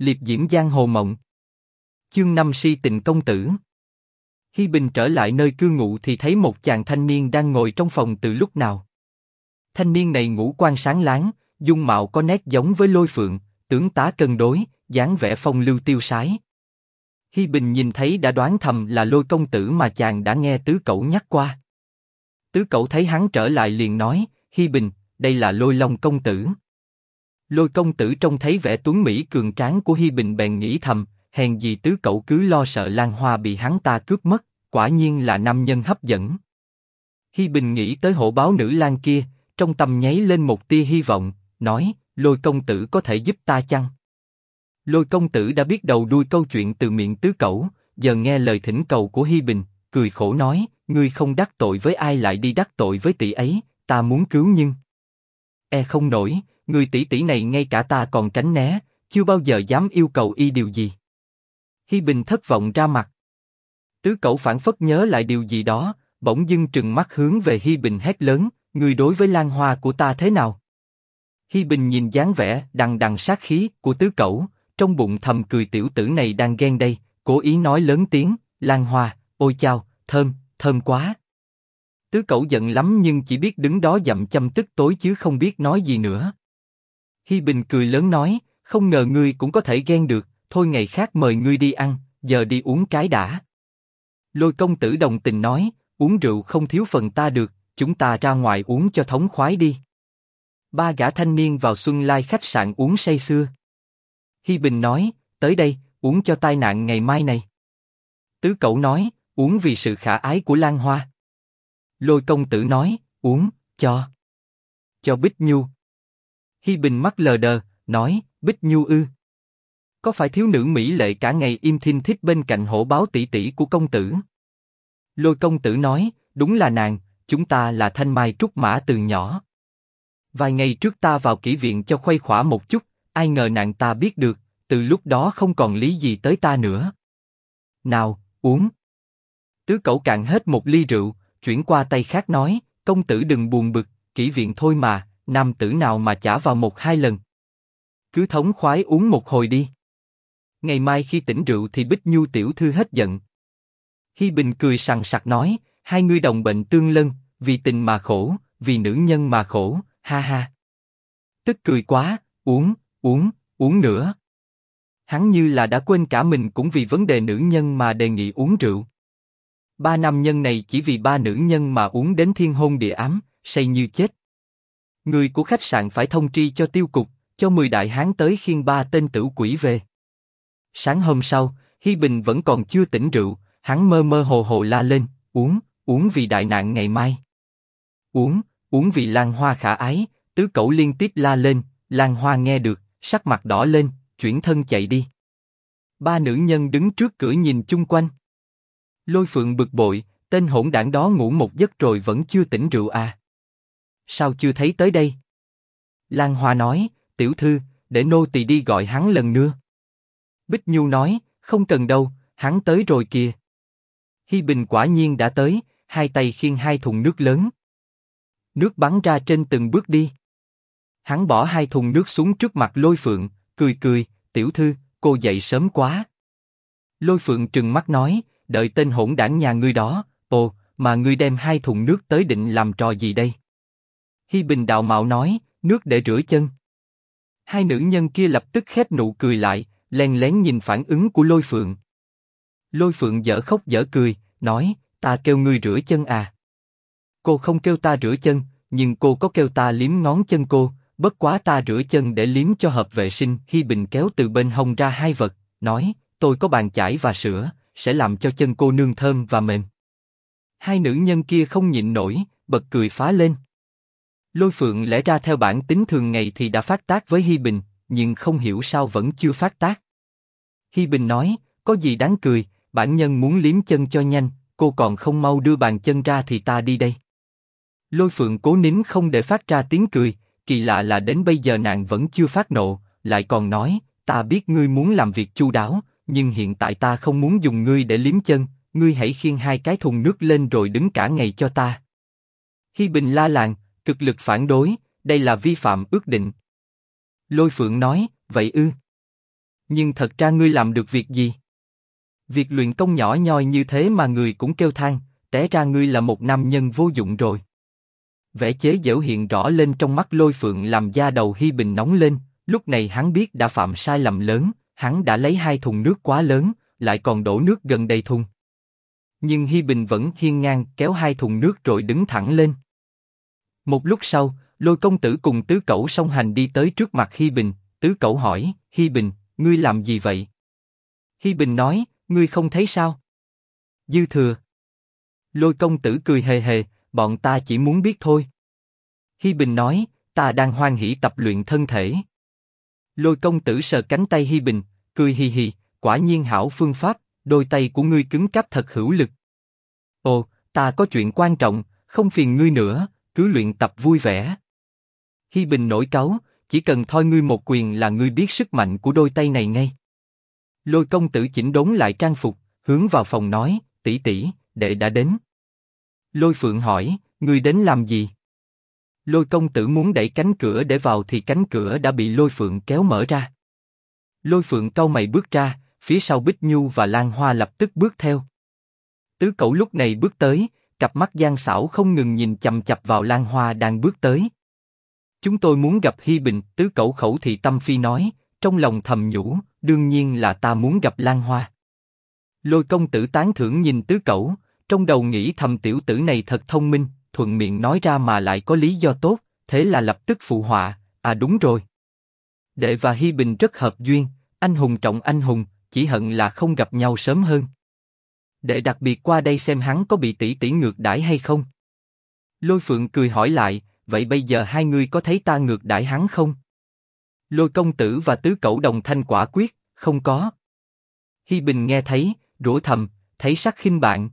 liệp diễm giang hồ mộng. Chương năm si tình công tử. Hi Bình trở lại nơi cư ngụ thì thấy một chàng thanh niên đang ngồi trong phòng từ lúc nào. Thanh niên này ngũ quan sáng láng, dung mạo có nét giống với Lôi Phượng, tướng tá cân đối, dáng vẻ phong lưu tiêu sái. Hi Bình nhìn thấy đã đoán thầm là Lôi công tử mà chàng đã nghe tứ cậu nhắc qua. Tứ cậu thấy hắn trở lại liền nói, Hi Bình, đây là Lôi Long công tử. Lôi công tử trông thấy vẻ tuấn mỹ cường tráng của Hi Bình bèn nghĩ thầm, hèn gì tứ cậu cứ lo sợ Lan Hoa bị hắn ta cướp mất, quả nhiên là nam nhân hấp dẫn. Hi Bình nghĩ tới hổ báo nữ Lan kia, trong tâm nháy lên một tia hy vọng, nói, Lôi công tử có thể giúp ta chăng? Lôi công tử đã biết đầu đuôi câu chuyện từ miệng tứ cậu, giờ nghe lời thỉnh cầu của Hi Bình, cười khổ nói, ngươi không đắc tội với ai lại đi đắc tội với tỷ ấy, ta muốn cứu nhưng e không nổi, người tỷ tỷ này ngay cả ta còn tránh né, chưa bao giờ dám yêu cầu y điều gì. Hi Bình thất vọng ra mặt. Tứ cậu phản phất nhớ lại điều gì đó, bỗng dưng trừng mắt hướng về Hi Bình hét lớn, người đối với Lan Hoa của ta thế nào? Hi Bình nhìn dáng vẻ đằng đằng sát khí của tứ cậu, trong bụng thầm cười tiểu tử này đang ghen đây, cố ý nói lớn tiếng, Lan Hoa, ôi chao, thơm, thơm quá. Tứ cậu giận lắm nhưng chỉ biết đứng đó dậm châm tức tối chứ không biết nói gì nữa. Hi Bình cười lớn nói, không ngờ ngươi cũng có thể ghen được, thôi ngày khác mời ngươi đi ăn, giờ đi uống cái đã. Lôi công tử đồng tình nói, uống rượu không thiếu phần ta được, chúng ta ra ngoài uống cho thống khoái đi. Ba gã thanh niên vào Xuân Lai khách sạn uống say sưa. Hi Bình nói, tới đây, uống cho tai nạn ngày mai này. Tứ cậu nói, uống vì sự khả ái của Lan Hoa. Lôi công tử nói, uống, cho. Cho Bích Nhu. Hi Bình mắt lờ đờ, nói, Bích Nhu ư. Có phải thiếu nữ mỹ lệ cả ngày im thinh thích bên cạnh hổ báo tỷ tỷ của công tử? Lôi công tử nói, đúng là nàng, chúng ta là thanh mai trúc mã từ nhỏ. Vài ngày trước ta vào kỹ viện cho khuây khỏa một chút, ai ngờ nàng ta biết được, từ lúc đó không còn lý gì tới ta nữa. Nào, uống. Tứ cậu cạn hết một ly rượu, chuyển qua tay khác nói, công tử đừng buồn bực, kỹ viện thôi mà, nam tử nào mà trả vào một hai lần. Cứ thống khoái uống một hồi đi. Ngày mai khi tỉnh rượu thì Bích Nhu tiểu thư hết giận. Hi Bình cười sằng sặc nói, hai người đồng bệnh tương lân, vì tình mà khổ, vì nữ nhân mà khổ, ha ha. Tức cười quá, uống, uống, uống nữa. Hắn như là đã quên cả mình cũng vì vấn đề nữ nhân mà đề nghị uống rượu. Ba nam nhân này chỉ vì ba nữ nhân mà uống đến thiên hôn địa ám, say như chết. Người của khách sạn phải thông tri cho tiêu cục, cho mười đại hán tới khiêng ba tên tử quỷ về. Sáng hôm sau, Hi Bình vẫn còn chưa tỉnh rượu, hắn mơ mơ hồ hồ la lên, uống, uống vì đại nạn ngày mai. Uống, uống vì Lan Hoa khả ái, tứ cậu liên tiếp la lên, Lan Hoa nghe được, sắc mặt đỏ lên, chuyển thân chạy đi. Ba nữ nhân đứng trước cửa nhìn chung quanh. Lôi Phượng bực bội, tên hỗn đảng đó ngủ một giấc rồi vẫn chưa tỉnh rượu à? Sao chưa thấy tới đây? Lan Hoa nói, tiểu thư, để nô tỳ đi gọi hắn lần nữa. Bích Nhu nói, không cần đâu, hắn tới rồi kìa. Hi Bình quả nhiên đã tới, hai tay khiêng hai thùng nước lớn. Nước bắn ra trên từng bước đi. Hắn bỏ hai thùng nước xuống trước mặt Lôi Phượng, cười cười, tiểu thư, cô dậy sớm quá. Lôi Phượng trừng mắt nói, đợi tên hỗn đảng nhà ngươi đó, ồ, mà ngươi đem hai thùng nước tới định làm trò gì đây? Hi Bình đạo mạo nói, nước để rửa chân. Hai nữ nhân kia lập tức khép nụ cười lại, len lén nhìn phản ứng của Lôi Phượng. Lôi Phượng dở khóc dở cười, nói, ta kêu ngươi rửa chân à? Cô không kêu ta rửa chân, nhưng cô có kêu ta liếm ngón chân cô, bất quá ta rửa chân để liếm cho hợp vệ sinh. Hi Bình kéo từ bên hông ra hai vật, nói, tôi có bàn chải và sữa, sẽ làm cho chân cô nương thơm và mềm. Hai nữ nhân kia không nhịn nổi, bật cười phá lên. Lôi Phượng lẽ ra theo bản tính thường ngày thì đã phát tác với Hi Bình, nhưng không hiểu sao vẫn chưa phát tác. Hi Bình nói, có gì đáng cười, bản nhân muốn liếm chân cho nhanh, cô còn không mau đưa bàn chân ra thì ta đi đây. Lôi Phượng cố nín không để phát ra tiếng cười, kỳ lạ là đến bây giờ nàng vẫn chưa phát nộ, lại còn nói, ta biết ngươi muốn làm việc chu đáo, nhưng hiện tại ta không muốn dùng ngươi để liếm chân, ngươi hãy khiêng hai cái thùng nước lên rồi đứng cả ngày cho ta. Hi Bình la làng, cực lực phản đối, đây là vi phạm ước định. Lôi Phượng nói, vậy ư? Nhưng thật ra ngươi làm được việc gì? Việc luyện công nhỏ nhoi như thế mà người cũng kêu than, té ra ngươi là một nam nhân vô dụng rồi. Vẻ chế giễu hiện rõ lên trong mắt lôi phượng làm da đầu Hi Bình nóng lên, lúc này hắn biết đã phạm sai lầm lớn, hắn đã lấy hai thùng nước quá lớn, lại còn đổ nước gần đầy thùng. Nhưng Hi Bình vẫn hiên ngang kéo hai thùng nước rồi đứng thẳng lên. Một lúc sau, lôi công tử cùng tứ cẩu song hành đi tới trước mặt Hi Bình, tứ cẩu hỏi, Hi Bình, ngươi làm gì vậy? Hi Bình nói, ngươi không thấy sao? Dư thừa. Lôi công tử cười hề hề, bọn ta chỉ muốn biết thôi. Hi Bình nói, ta đang hoan hỉ tập luyện thân thể. Lôi công tử sờ cánh tay Hi Bình, cười hì hì, quả nhiên hảo phương pháp, đôi tay của ngươi cứng cáp thật hữu lực. Ồ, ta có chuyện quan trọng, không phiền ngươi nữa, cứ luyện tập vui vẻ. Hi Bình nổi cáu, chỉ cần thoi ngươi một quyền là ngươi biết sức mạnh của đôi tay này ngay. Lôi công tử chỉnh đốn lại trang phục, hướng vào phòng nói, tỷ tỷ, đệ đã đến. Lôi Phượng hỏi, ngươi đến làm gì? Lôi công tử muốn đẩy cánh cửa để vào thì cánh cửa đã bị Lôi Phượng kéo mở ra. Lôi Phượng cau mày bước ra, phía sau Bích Nhu và Lan Hoa lập tức bước theo. Tứ Cẩu lúc này bước tới, cặp mắt gian xảo không ngừng nhìn chầm chập vào Lan Hoa đang bước tới. Chúng tôi muốn gặp Hi Bình, Tứ Cẩu khẩu thị tâm phi nói, trong lòng thầm nhủ, đương nhiên là ta muốn gặp Lan Hoa. Lôi công tử tán thưởng nhìn Tứ Cẩu, trong đầu nghĩ thầm tiểu tử này thật thông minh, thuận miệng nói ra mà lại có lý do tốt, thế là lập tức phụ họa, à đúng rồi. Đệ và Hi Bình rất hợp duyên, anh hùng trọng anh hùng, chỉ hận là không gặp nhau sớm hơn để đặc biệt qua đây xem hắn có bị tỷ tỷ ngược đãi hay không. Lôi Phượng cười hỏi lại, vậy bây giờ hai người có thấy ta ngược đãi hắn không? Lôi công tử và tứ cẩu đồng thanh quả quyết, không có. Hi Bình nghe thấy, rủa thầm, thấy sắc khinh bạn.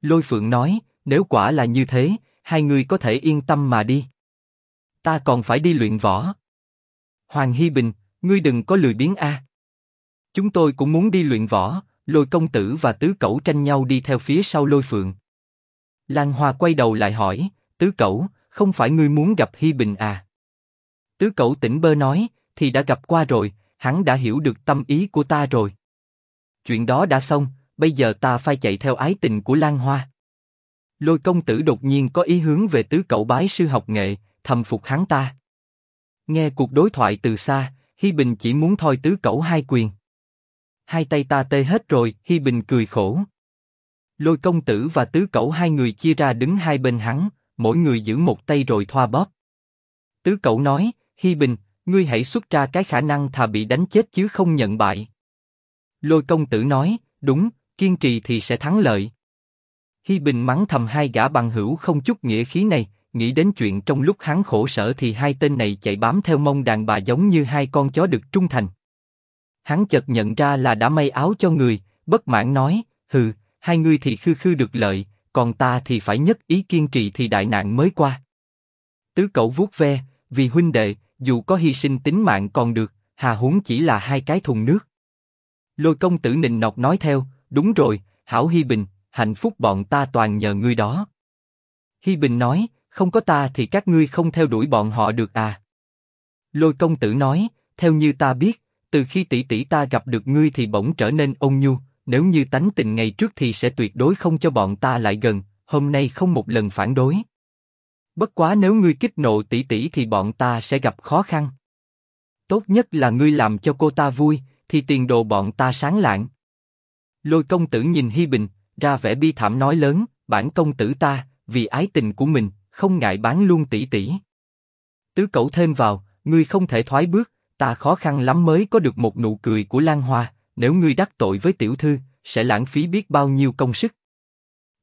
Lôi Phượng nói, nếu quả là như thế, hai người có thể yên tâm mà đi. Ta còn phải đi luyện võ. Hoàng Hi Bình, ngươi đừng có lười biếng a. Chúng tôi cũng muốn đi luyện võ. Lôi công tử và tứ cẩu tranh nhau đi theo phía sau Lôi Phượng. Lan Hoa quay đầu lại hỏi, tứ cẩu, không phải ngươi muốn gặp Hi Bình à? Tứ cẩu tỉnh bơ nói, thì đã gặp qua rồi, hắn đã hiểu được tâm ý của ta rồi. Chuyện đó đã xong, bây giờ ta phải chạy theo ái tình của Lan Hoa. Lôi công tử đột nhiên có ý hướng về tứ cậu bái sư học nghệ, thầm phục hắn ta. Nghe cuộc đối thoại từ xa, Hi Bình chỉ muốn thôi tứ cậu hai quyền. Hai tay ta tê hết rồi, Hi Bình cười khổ. Lôi công tử và tứ cậu hai người chia ra đứng hai bên hắn, mỗi người giữ một tay rồi thoa bóp. Tứ cậu nói, Hi Bình, ngươi hãy xuất ra cái khả năng thà bị đánh chết chứ không nhận bại. Lôi công tử nói, đúng, kiên trì thì sẽ thắng lợi. Hi Bình mắng thầm hai gã bằng hữu không chút nghĩa khí này, nghĩ đến chuyện trong lúc hắn khổ sở thì hai tên này chạy bám theo mông đàn bà giống như hai con chó được trung thành. Hắn chợt nhận ra là đã may áo cho người, bất mãn nói, hừ, hai người thì khư khư được lợi, còn ta thì phải nhất ý kiên trì thì đại nạn mới qua. Tứ cậu vuốt ve, vì huynh đệ, dù có hy sinh tính mạng còn được, hà huống chỉ là hai cái thùng nước. Lôi công tử nịnh nọt nói theo, đúng rồi, hảo Hi Bình, hạnh phúc bọn ta toàn nhờ ngươi đó. Hi Bình nói, không có ta thì các ngươi không theo đuổi bọn họ được à? Lôi công tử nói, theo như ta biết, từ khi tỷ tỷ ta gặp được ngươi thì bỗng trở nên ôn nhu, nếu như tánh tình ngày trước thì sẽ tuyệt đối không cho bọn ta lại gần, hôm nay không một lần phản đối. Bất quá nếu ngươi kích nộ tỷ tỷ thì bọn ta sẽ gặp khó khăn. Tốt nhất là ngươi làm cho cô ta vui, thì tiền đồ bọn ta sáng lạng. Lôi công tử nhìn Hi Bình, ra vẻ bi thảm nói lớn, bản công tử ta, vì ái tình của mình, không ngại bán luôn tỷ tỷ. Tứ cậu thêm vào, ngươi không thể thoái bước, ta khó khăn lắm mới có được một nụ cười của Lan Hoa, nếu ngươi đắc tội với tiểu thư, sẽ lãng phí biết bao nhiêu công sức.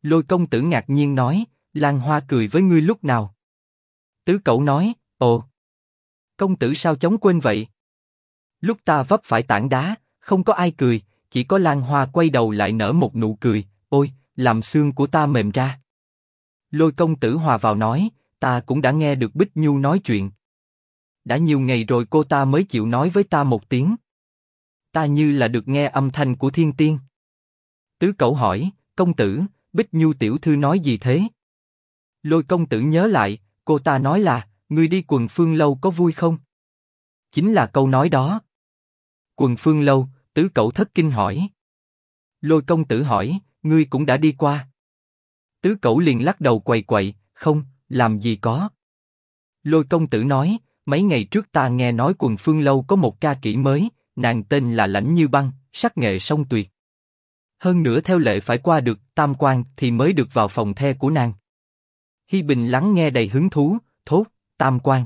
Lôi công tử ngạc nhiên nói, Lan Hoa cười với ngươi lúc nào? Tứ cậu nói, ồ, công tử sao chống quên vậy? Lúc ta vấp phải tảng đá, không có ai cười, chỉ có Lan Hoa quay đầu lại nở một nụ cười, ôi, làm xương của ta mềm ra. Lôi công tử hòa vào nói, ta cũng đã nghe được Bích Nhu nói chuyện. Đã nhiều ngày rồi cô ta mới chịu nói với ta một tiếng. Ta như là được nghe âm thanh của thiên tiên. Tứ cậu hỏi, công tử, Bích Nhu tiểu thư nói gì thế? Lôi công tử nhớ lại, cô ta nói là, người đi quần phương lâu có vui không? Chính là câu nói đó. Quần phương lâu, tứ cậu thất kinh hỏi. Lôi công tử hỏi, ngươi cũng đã đi qua. Tứ cậu liền lắc đầu quậy quậy, không, làm gì có. Lôi công tử nói, mấy ngày trước ta nghe nói quần phương lâu có một ca kỹ mới, nàng tên là lãnh như băng, sắc nghệ song tuyệt. Hơn nữa theo lệ phải qua được tam quan thì mới được vào phòng the của nàng. Hi Bình lắng nghe đầy hứng thú, thốt, tam quan.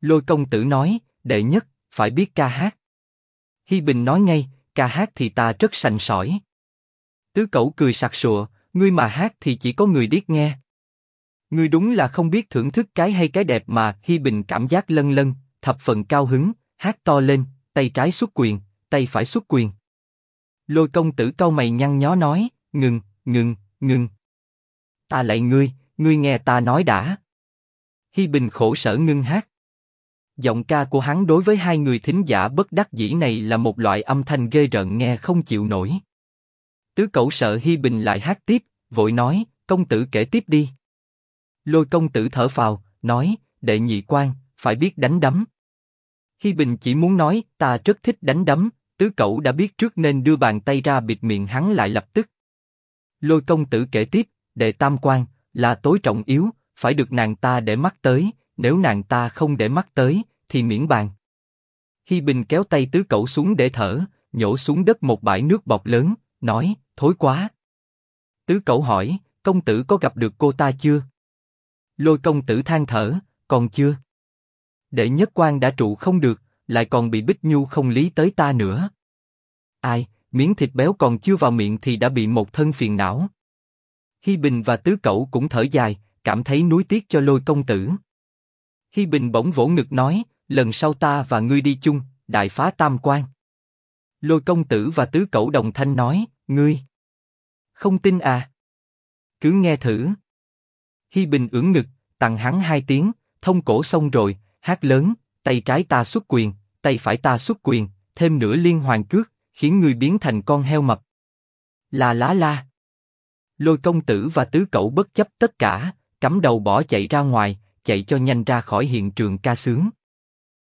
Lôi công tử nói, đệ nhất, phải biết ca hát. Hi Bình nói ngay, ca hát thì ta rất sành sỏi. Tứ Cẩu cười sặc sụa, ngươi mà hát thì chỉ có người điếc nghe. Ngươi đúng là không biết thưởng thức cái hay cái đẹp mà. Hi Bình cảm giác lân lân, thập phần cao hứng, hát to lên, tay trái xuất quyền, tay phải xuất quyền. Lôi công tử câu mày nhăn nhó nói, ngừng, ngừng, ngừng. Ta lại ngươi, ngươi nghe ta nói đã. Hi Bình khổ sở ngưng hát. Giọng ca của hắn đối với hai người thính giả bất đắc dĩ này là một loại âm thanh ghê rợn nghe không chịu nổi. Tứ cậu sợ Hi Bình lại hát tiếp, vội nói, công tử kể tiếp đi. Lôi công tử thở phào, nói, đệ nhị quan, phải biết đánh đấm. Hi Bình chỉ muốn nói, ta rất thích đánh đấm, tứ cậu đã biết trước nên đưa bàn tay ra bịt miệng hắn lại lập tức. Lôi công tử kể tiếp, đệ tam quan, là tối trọng yếu, phải được nàng ta để mắt tới, nếu nàng ta không để mắt tới, thì miễn bàn. Hi Bình kéo tay tứ cậu xuống để thở, nhổ xuống đất một bãi nước bọt lớn, nói, thối quá. Tứ cậu hỏi, công tử có gặp được cô ta chưa? Lôi công tử than thở, còn chưa. Đệ nhất quan đã trụ không được, lại còn bị Bích Nhu không lý tới ta nữa. Ai, miếng thịt béo còn chưa vào miệng thì đã bị một thân phiền não. Hi Bình và Tứ Cẩu cũng thở dài, cảm thấy nuối tiếc cho Lôi công tử. Hi Bình bỗng vỗ ngực nói, lần sau ta và ngươi đi chung, đại phá tam quan. Lôi công tử và Tứ Cẩu đồng thanh nói, ngươi không tin à? Cứ nghe thử. Hi Bình ưỡn ngực, tặng hắn hai tiếng, thông cổ xong rồi, hát lớn, tay trái ta xuất quyền, tay phải ta xuất quyền, thêm nửa liên hoàn cước, khiến người biến thành con heo mập. Là lá la. Lôi công tử và tứ cậu bất chấp tất cả, cắm đầu bỏ chạy ra ngoài, chạy cho nhanh ra khỏi hiện trường ca sướng.